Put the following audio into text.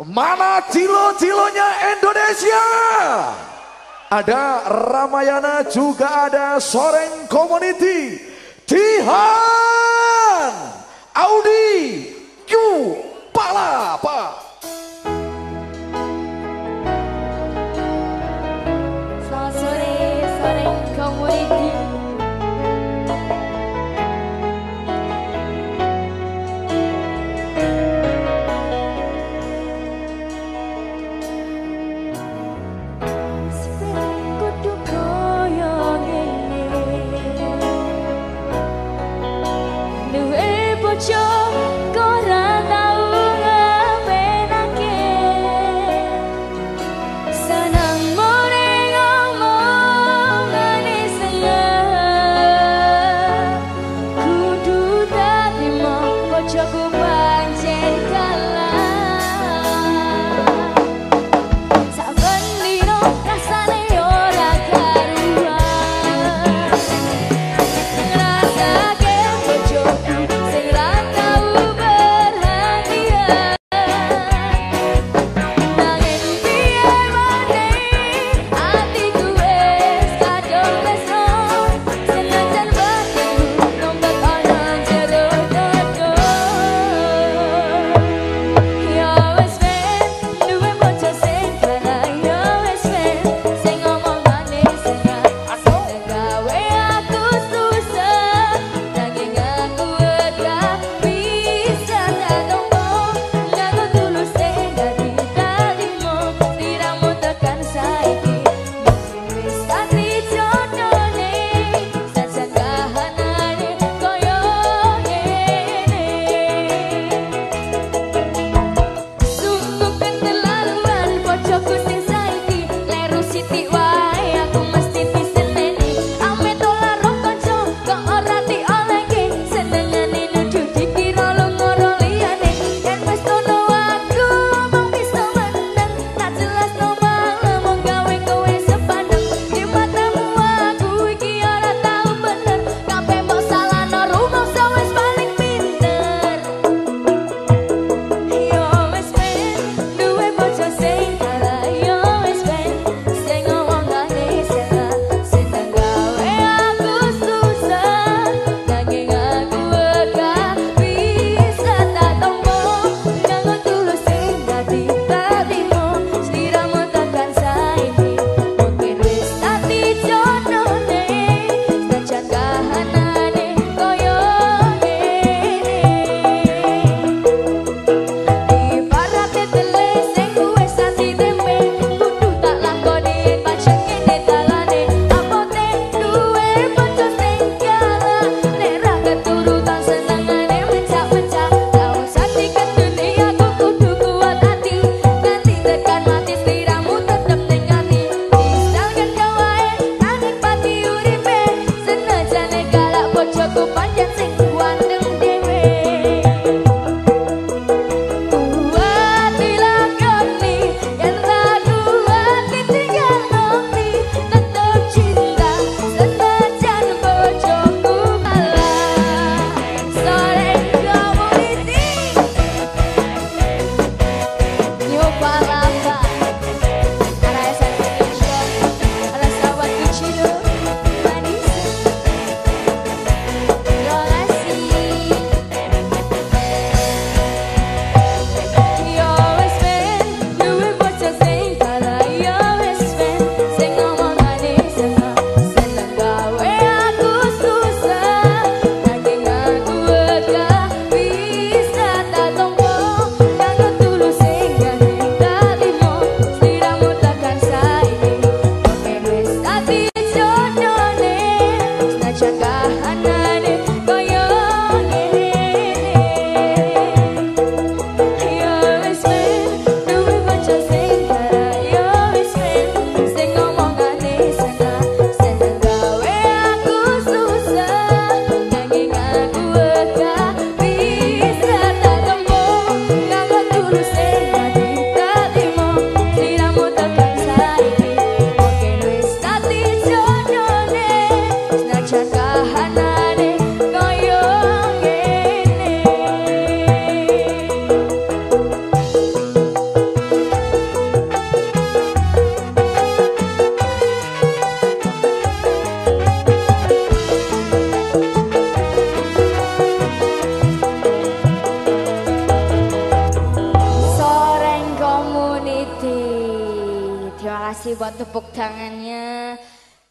Mana cilo-cilonya Indonesia? Ada Ramayana juga ada Soreng Community. Tihan 多久？Shanga. Buat tepuk tangannya